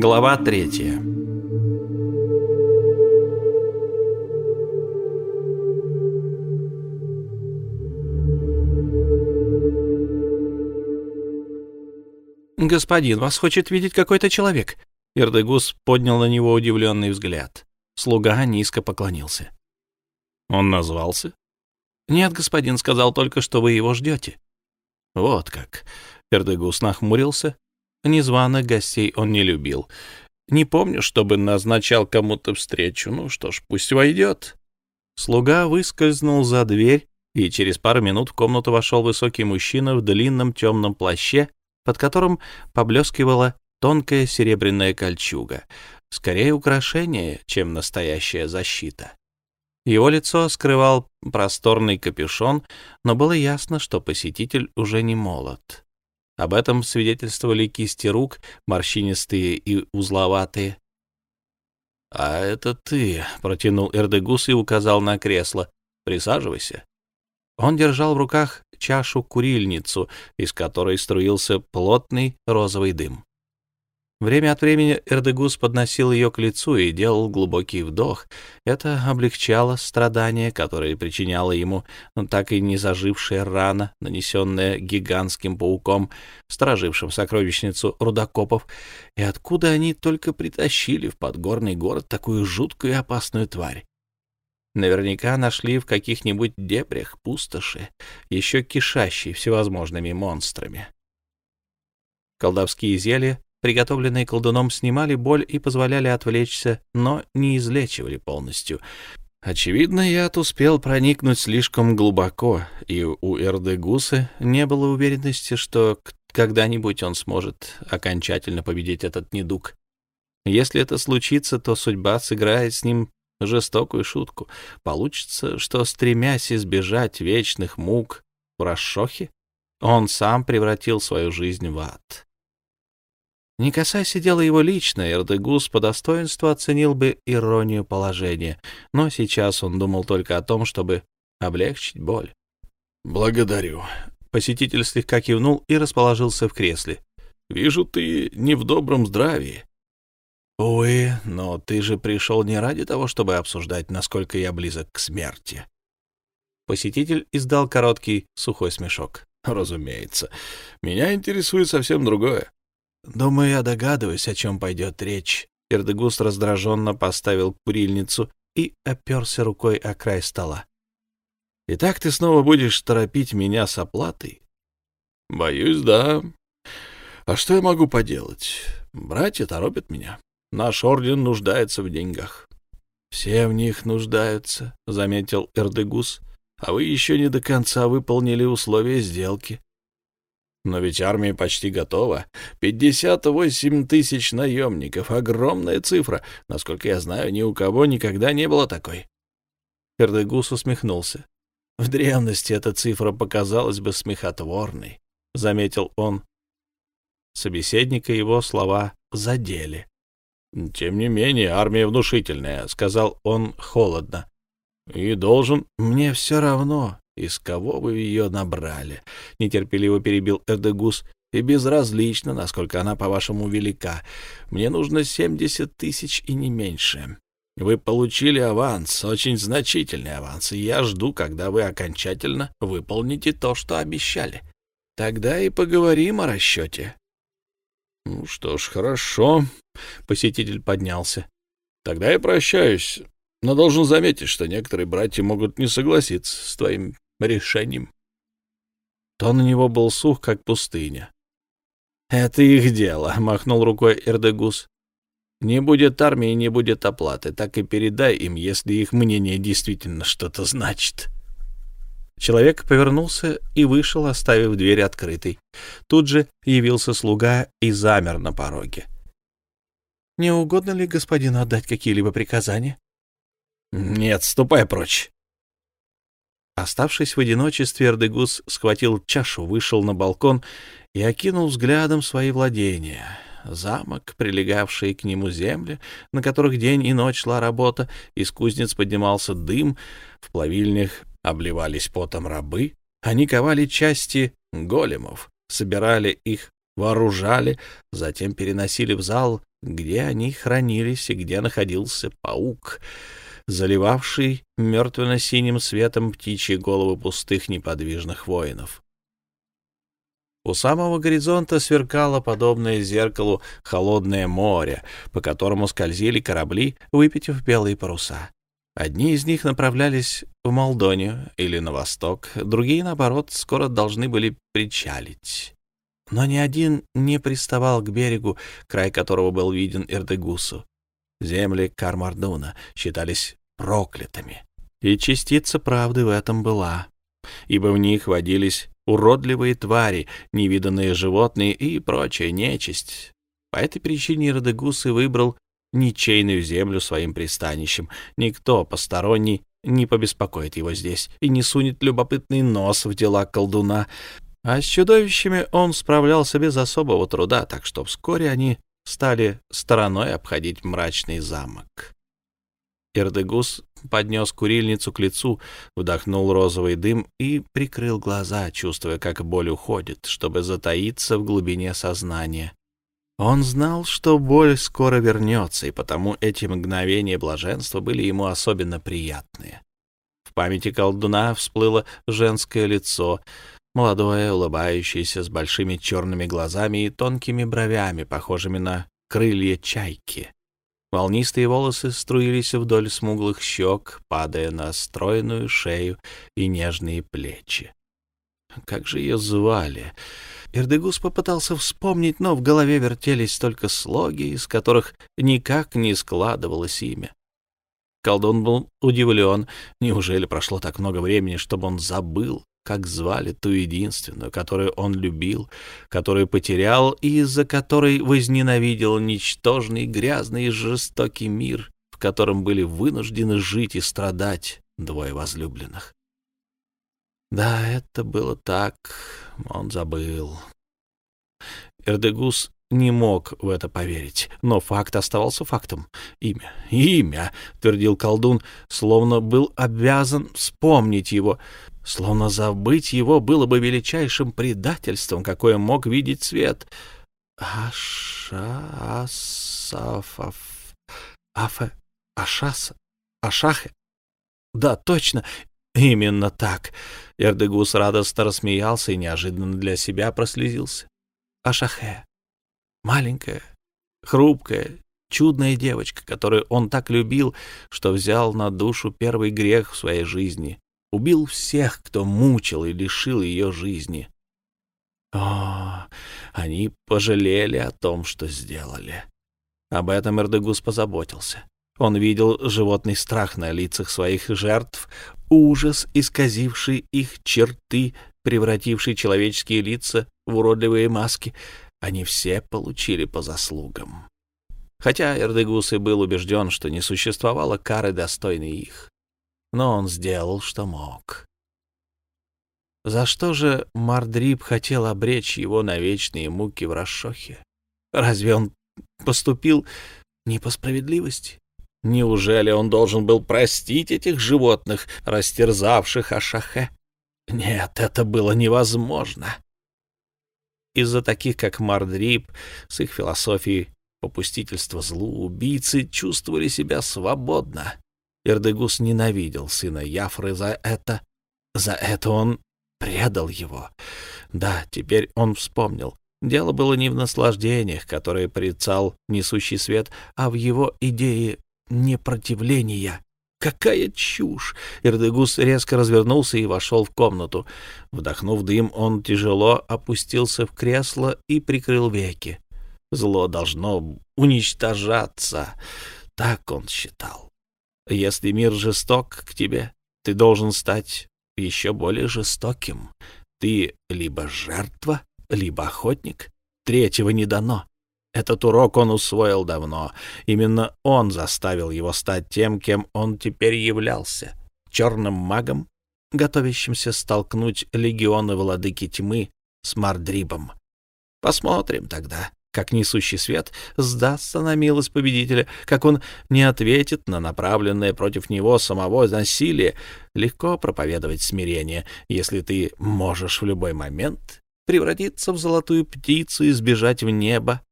Глава третья. «Господин, вас хочет видеть какой-то человек». Ирдегус поднял на него удивленный взгляд. Слуга низко поклонился. «Он назвался?» «Нет, господин, сказал только, что вы его ждете». «Вот как». Ирдегус нахмурился. Незваных гостей он не любил. Не помню, чтобы назначал кому-то встречу. Ну что ж, пусть войдет. Слуга выскользнул за дверь, и через пару минут в комнату вошел высокий мужчина в длинном темном плаще под которым поблескивала тонкая серебряная кольчуга, скорее украшение, чем настоящая защита. Его лицо скрывал просторный капюшон, но было ясно, что посетитель уже не молод. Об этом свидетельствовали кисти рук, морщинистые и узловатые. — А это ты, — протянул Эрдегус и указал на кресло. — Присаживайся. Он держал в руках чашу-курильницу, из которой струился плотный розовый дым. Время от времени Эрдегус подносил ее к лицу и делал глубокий вдох. Это облегчало страдания, которые причиняла ему так и не зажившая рана, нанесенная гигантским пауком, сторожившим сокровищницу рудокопов. И откуда они только притащили в подгорный город такую жуткую и опасную тварь? Наверняка нашли в каких-нибудь дебрях пустоши, еще кишащие всевозможными монстрами. Колдовские зелья, приготовленные колдуном, снимали боль и позволяли отвлечься, но не излечивали полностью. Очевидно, яд успел проникнуть слишком глубоко, и у Эрдегуса не было уверенности, что когда-нибудь он сможет окончательно победить этот недуг. Если это случится, то судьба сыграет с ним жестокую шутку. Получится, что, стремясь избежать вечных мук в Рашохе, он сам превратил свою жизнь в ад. Не касаясь дела его лично, Эрдегус по достоинству оценил бы иронию положения, но сейчас он думал только о том, чтобы облегчить боль. «Благодарю». Посетитель слегка кивнул и расположился в кресле. «Вижу, ты не в добром здравии. «Увы, но ты же пришел не ради того, чтобы обсуждать, насколько я близок к смерти». Посетитель издал короткий сухой смешок. «Разумеется. Меня интересует совсем другое». «Думаю, я догадываюсь, о чем пойдет речь». Эрдегус раздраженно поставил курильницу и оперся рукой о край стола. «Итак, ты снова будешь торопить меня с оплатой?» «Боюсь, да. А что я могу поделать? Братья торопят меня. Наш орден нуждается в деньгах. — Все в них нуждаются, — заметил Эрдегус. — А вы еще не до конца выполнили условия сделки. — Но ведь армия почти готова. Пятьдесят восемь тысяч наемников — огромная цифра. Насколько я знаю, ни у кого никогда не было такой. Эрдегус усмехнулся. — В древности эта цифра показалась бы смехотворной, — заметил он. Собеседника его слова задели. «Тем не менее, армия внушительная», — сказал он холодно. «И должен...» «Мне все равно, из кого вы ее набрали», — нетерпеливо перебил Эрдегус. «И безразлично, насколько она, по-вашему, велика. Мне нужно семьдесят тысяч и не меньше. Вы получили аванс, очень значительный аванс, и я жду, когда вы окончательно выполните то, что обещали. Тогда и поговорим о расчете». «Ну что ж, хорошо», Посетитель поднялся. «Тогда я прощаюсь, но должен заметить, что некоторые братья могут не согласиться с твоим решением». Тон у него был сух, как пустыня. «Это их дело», — махнул рукой Эрдегус. «Не будет армии, не будет оплаты. Так и передай им, если их мнение действительно что-то значит». Человек повернулся и вышел, оставив дверь открытой. Тут же явился слуга и замер на пороге. Не угодно ли господину отдать какие-либо приказания? — Нет, ступай прочь. Оставшись в одиночестве, Эрдегус схватил чашу, вышел на балкон и окинул взглядом свои владения. Замок, прилегавшие к нему земли, на которых день и ночь шла работа, из кузнец поднимался дым, в плавильнях обливались потом рабы, они ковали части големов, собирали их вооружали, затем переносили в зал, где они хранились и где находился паук, заливавший мертвенно-синим светом птичьи головы пустых неподвижных воинов. У самого горизонта сверкало, подобное зеркалу, холодное море, по которому скользили корабли, выпитив белые паруса. Одни из них направлялись в Молдонию или на восток, другие, наоборот, скоро должны были причалить. Но ни один не приставал к берегу, край которого был виден Эрдегусу. Земли Кармардуна считались проклятыми, и частица правды в этом была, ибо в них водились уродливые твари, невиданные животные и прочая нечисть. По этой причине Радегус и выбрал ничейную землю своим пристанищем. Никто посторонний не побеспокоит его здесь и не сунет любопытный нос в дела колдуна. А с чудовищами он справлялся без особого труда, так что вскоре они стали стороной обходить мрачный замок. Эрдегус поднес курильницу к лицу, вдохнул розовый дым и прикрыл глаза, чувствуя, как боль уходит, чтобы затаиться в глубине сознания. Он знал, что боль скоро вернется, и потому эти мгновения блаженства были ему особенно приятные. В памяти колдуна всплыло женское лицо, молодое, улыбающееся, с большими черными глазами и тонкими бровями, похожими на крылья чайки. Волнистые волосы струились вдоль смуглых щек, падая на стройную шею и нежные плечи. Как же ее звали? Ирдегус попытался вспомнить, но в голове вертелись только слоги, из которых никак не складывалось имя. Колдун был удивлен. Неужели прошло так много времени, чтобы он забыл, как звали ту единственную, которую он любил, которую потерял и из-за которой возненавидел ничтожный, грязный и жестокий мир, в котором были вынуждены жить и страдать двое возлюбленных? Да, это было так, он забыл. Эрдегус не мог в это поверить, но факт оставался фактом. Имя, имя, твердил колдун, словно был обязан вспомнить его, словно забыть его было бы величайшим предательством, какое мог видеть свет. Аша, Асафаф, Афе, Ашаса, Ашахе. Да, точно, именно так. Эрдегус радостно рассмеялся и неожиданно для себя прослезился. Ашахе. Маленькая, хрупкая, чудная девочка, которую он так любил, что взял на душу первый грех в своей жизни. Убил всех, кто мучил и лишил ее жизни. О, они пожалели о том, что сделали. Об этом Эрдегус позаботился. Он видел животный страх на лицах своих жертв, ужас, исказивший их черты, превративший человеческие лица в уродливые маски. Они все получили по заслугам. Хотя Эрдегус и был убежден, что не существовало кары, достойной их. Но он сделал, что мог. За что же Мардрип хотел обречь его на вечные муки в Рашохе? Разве он поступил не по справедливости? Неужели он должен был простить этих животных, растерзавших Ашахе? Нет, это было невозможно. Из-за таких, как Мардрип, с их философией попустительства злу, убийцы чувствовали себя свободно. Эрдегус ненавидел сына Яфры за это. За это он предал его. Да, теперь он вспомнил. Дело было не в наслаждениях, которые порицал несущий свет, а в его идее непротивления. Какая чушь! Ирдегус резко развернулся и вошел в комнату. Вдохнув дым, он тяжело опустился в кресло и прикрыл веки. Зло должно уничтожаться. Так он считал. Если мир жесток к тебе, ты должен стать еще более жестоким. Ты либо жертва, либо охотник. Третьего не дано. Этот урок он усвоил давно. Именно он заставил его стать тем, кем он теперь являлся — черным магом, готовящимся столкнуть легионы владыки тьмы с Мардрибом. Посмотрим тогда, как несущий свет сдастся на милость победителя, как он не ответит на направленное против него самого насилие. Легко проповедовать смирение, если ты можешь в любой момент превратиться в золотую птицу и сбежать в небо.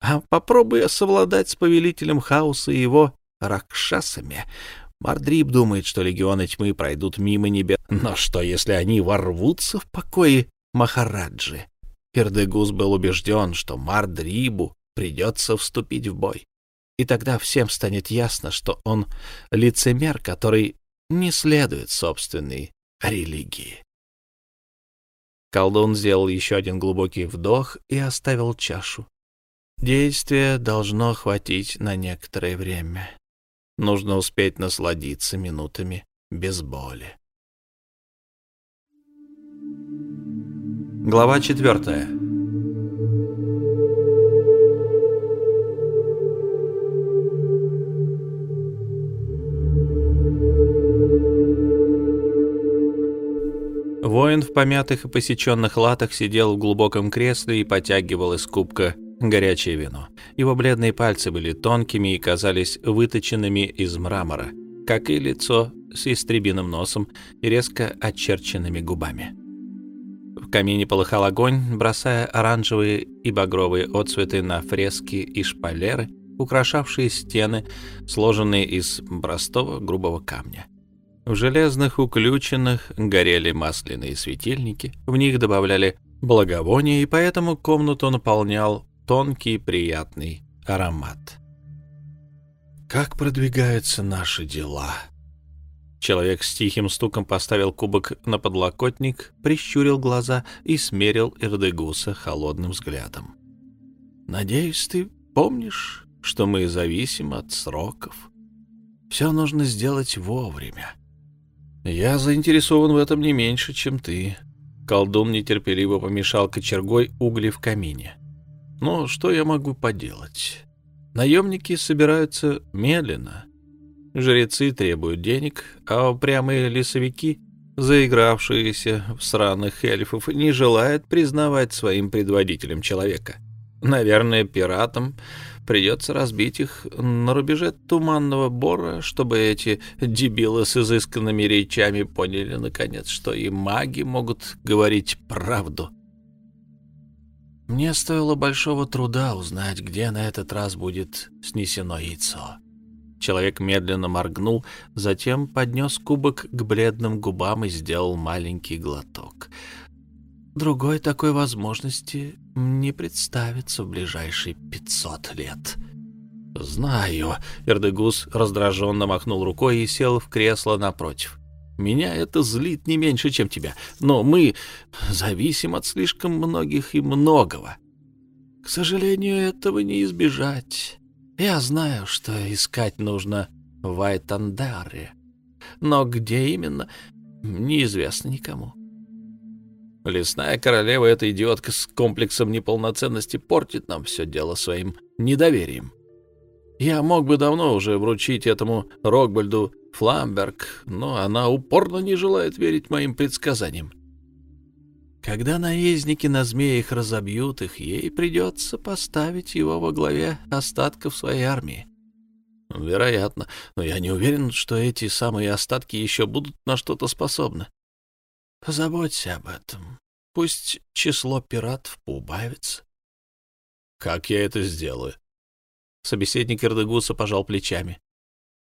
А попробуй совладать с повелителем хаоса и его ракшасами. Мардрип думает, что легионы тьмы пройдут мимо небес. Но что, если они ворвутся в покои Махараджи? Ирдегус был убежден, что Мардрибу придется вступить в бой. И тогда всем станет ясно, что он лицемер, который не следует собственной религии. Колдун сделал еще один глубокий вдох и оставил чашу. Действие должно хватить на некоторое время. Нужно успеть насладиться минутами без боли. Глава четвертая. Воин в помятых и посеченных латах сидел в глубоком кресле и потягивал из кубка горячее вино. Его бледные пальцы были тонкими и казались выточенными из мрамора, как и лицо с истребиным носом и резко очерченными губами. Камине полыхал огонь, бросая оранжевые и багровые отцветы на фрески и шпалеры, украшавшие стены, сложенные из простого грубого камня. В железных уключенных горели масляные светильники, в них добавляли благовония, и поэтому комнату наполнял тонкий приятный аромат. «Как продвигаются наши дела?» Человек с тихим стуком поставил кубок на подлокотник, прищурил глаза и смерил Эрдегуса холодным взглядом. «Надеюсь, ты помнишь, что мы зависим от сроков. Все нужно сделать вовремя. Я заинтересован в этом не меньше, чем ты». Колдун нетерпеливо помешал кочергой угли в камине. «Но что я могу поделать? Наемники собираются медленно, Жрецы требуют денег, а упрямые лесовики, заигравшиеся в сраных эльфов, не желают признавать своим предводителем человека. Наверное, пиратам придется разбить их на рубеже Туманного Бора, чтобы эти дебилы с изысканными речами поняли, наконец, что и маги могут говорить правду. Мне стоило большого труда узнать, где на этот раз будет снесено яйцо. Человек медленно моргнул, затем поднес кубок к бледным губам и сделал маленький глоток. Другой такой возможности не представится в ближайшие пятьсот лет. «Знаю», — Эрдегус раздраженно махнул рукой и сел в кресло напротив. «Меня это злит не меньше, чем тебя, но мы зависим от слишком многих и многого. К сожалению, этого не избежать». Я знаю, что искать нужно в Айтандаре, но где именно, неизвестно никому. Лесная королева, эта идиотка с комплексом неполноценности, портит нам все дело своим недоверием. Я мог бы давно уже вручить этому Рокбальду Фламберг, но она упорно не желает верить моим предсказаниям. Когда наездники на змеях разобьют их, ей придется поставить его во главе остатков своей армии. Вероятно, но я не уверен, что эти самые остатки еще будут на что-то способны. Позаботься об этом. Пусть число пиратов поубавится. Как я это сделаю? Собеседник Эрдегуса пожал плечами.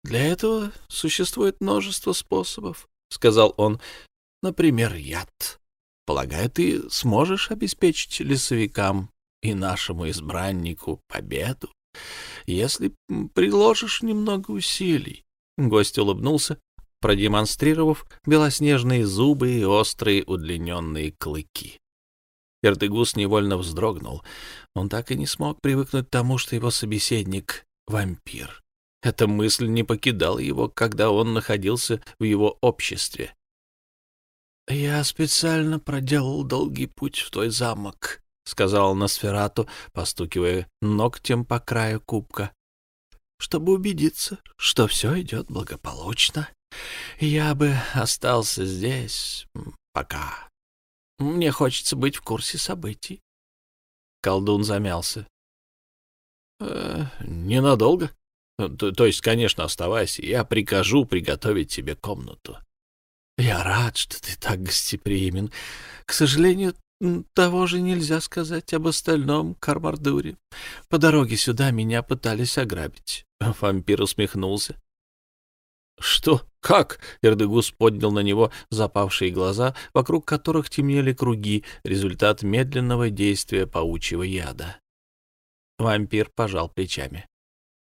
Для этого существует множество способов, сказал он. Например, яд. Полагаю, ты сможешь обеспечить лесовикам и нашему избраннику победу, если приложишь немного усилий. Гость улыбнулся, продемонстрировав белоснежные зубы и острые удлиненные клыки. Эрдегус невольно вздрогнул. Он так и не смог привыкнуть к тому, что его собеседник — вампир. Эта мысль не покидала его, когда он находился в его обществе. «Я специально проделал долгий путь в твой замок», — сказал Носферату, постукивая ногтем по краю кубка, «чтобы убедиться, что все идет благополучно. Я бы остался здесь пока. Мне хочется быть в курсе событий». Колдун замялся. «Э, «Ненадолго. То, то есть, конечно, оставайся. Я прикажу приготовить тебе комнату». «Я рад, что ты так гостеприимен. К сожалению, Того же нельзя сказать об остальном Кармардуре. По дороге сюда меня пытались ограбить. Вампир усмехнулся. «Что? Как?» — Эрдегус поднял на него запавшие глаза, вокруг которых темнели круги, результат медленного действия паучьего яда. Вампир пожал плечами.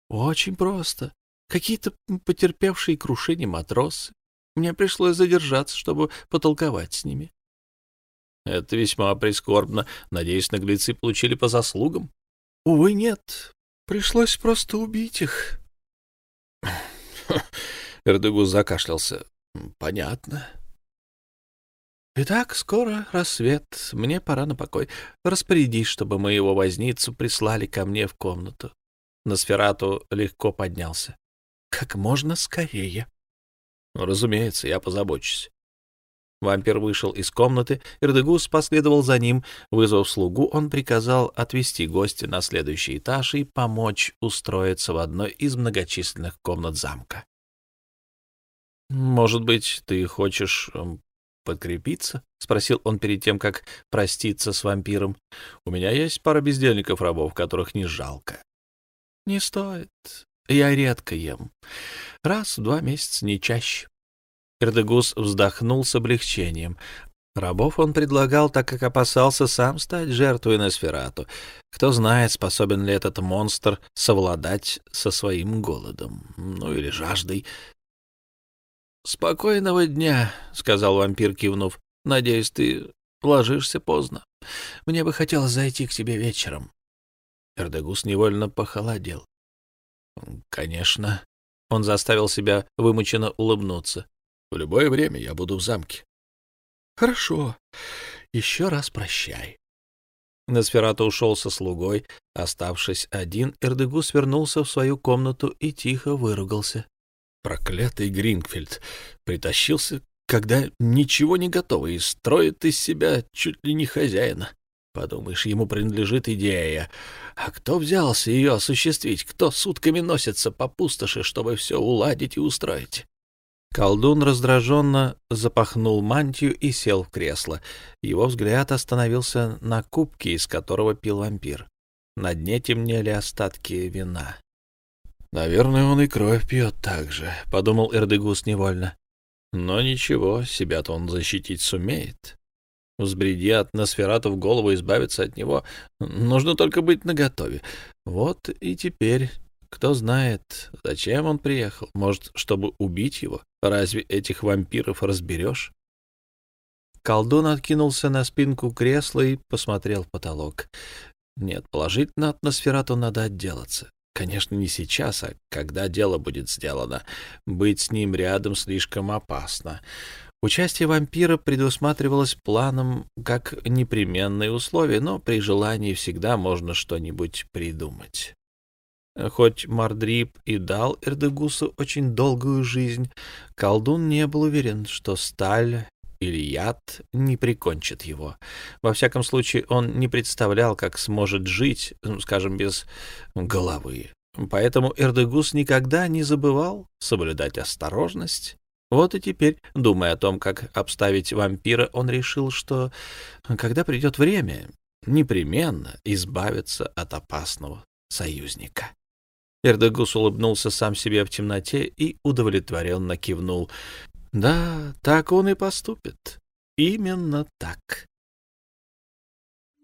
«Очень просто. Какие-то потерпевшие крушение матросы. Мне пришлось задержаться, чтобы потолковать с ними. Это весьма прискорбно. Надеюсь, наглецы получили по заслугам? Увы, нет. Пришлось просто убить их. Эрдегус закашлялся. Понятно. Итак, скоро рассвет. Мне пора на покой. Распорядись, чтобы моего возницу прислали ко мне в комнату. Носферату легко поднялся. Как можно скорее. Разумеется, я позабочусь. Вампир вышел из комнаты, Эрдегус последовал за ним. Вызвав слугу, он приказал отвезти гостя на следующий этаж и помочь устроиться в одной из многочисленных комнат замка. «Может быть, ты хочешь эм, подкрепиться?» — спросил он перед тем, как проститься с вампиром. «У меня есть пара бездельников-рабов, которых не жалко». «Не стоит. Я редко ем. Раз в два месяца, не чаще. Эрдегус вздохнул с облегчением. Рабов он предлагал, так как опасался сам стать жертвой Носферату. Кто знает, способен ли этот монстр совладать со своим голодом, ну или жаждой. «Спокойного дня», — сказал вампир, кивнув. «Надеюсь, ты ложишься поздно. Мне бы хотелось зайти к тебе вечером». Эрдегус невольно похолодел. «Конечно». Он заставил себя вымученно улыбнуться. В любое время я буду в замке. — Хорошо. Еще раз прощай. Носферато ушел со слугой. Оставшись один, Эрдегус вернулся в свою комнату и тихо выругался. Проклятый Гринфельд притащился, когда ничего не готово, и строит из себя чуть ли не хозяина. Подумаешь, ему принадлежит идея. А кто взялся ее осуществить? Кто сутками носится по пустоши, чтобы все уладить и устроить? Колдун раздраженно запахнул мантию и сел в кресло. Его взгляд остановился на кубке, из которого пил вампир. На дне темнели остатки вина. «Наверное, он и кровь пьет так же», — подумал Эрдегус невольно. «Но ничего, себя-то он защитить сумеет. Взбреди от Носферату в голову избавиться от него. Нужно только быть наготове. Вот и теперь кто знает, зачем он приехал? Может, чтобы убить его? Разве этих вампиров разберешь? Колдун откинулся на спинку кресла и посмотрел в потолок. Нет, положительно от Носферату надо отделаться. Конечно, не сейчас, а когда дело будет сделано. Быть с ним рядом слишком опасно. Участие вампира предусматривалось планом как непременное условие, но при желании всегда можно что-нибудь придумать. Хоть Мардрип и дал Эрдегусу очень долгую жизнь, колдун не был уверен, что сталь или яд не прикончит его. Во всяком случае, он не представлял, как сможет жить, ну, скажем, без головы. Поэтому Эрдегус никогда не забывал соблюдать осторожность. Вот и теперь, думая о том, как обставить вампира, он решил, что, когда придет время, непременно избавится от опасного союзника. Эрдегус улыбнулся сам себе в темноте и удовлетворенно кивнул. Да, так он и поступит. Именно так.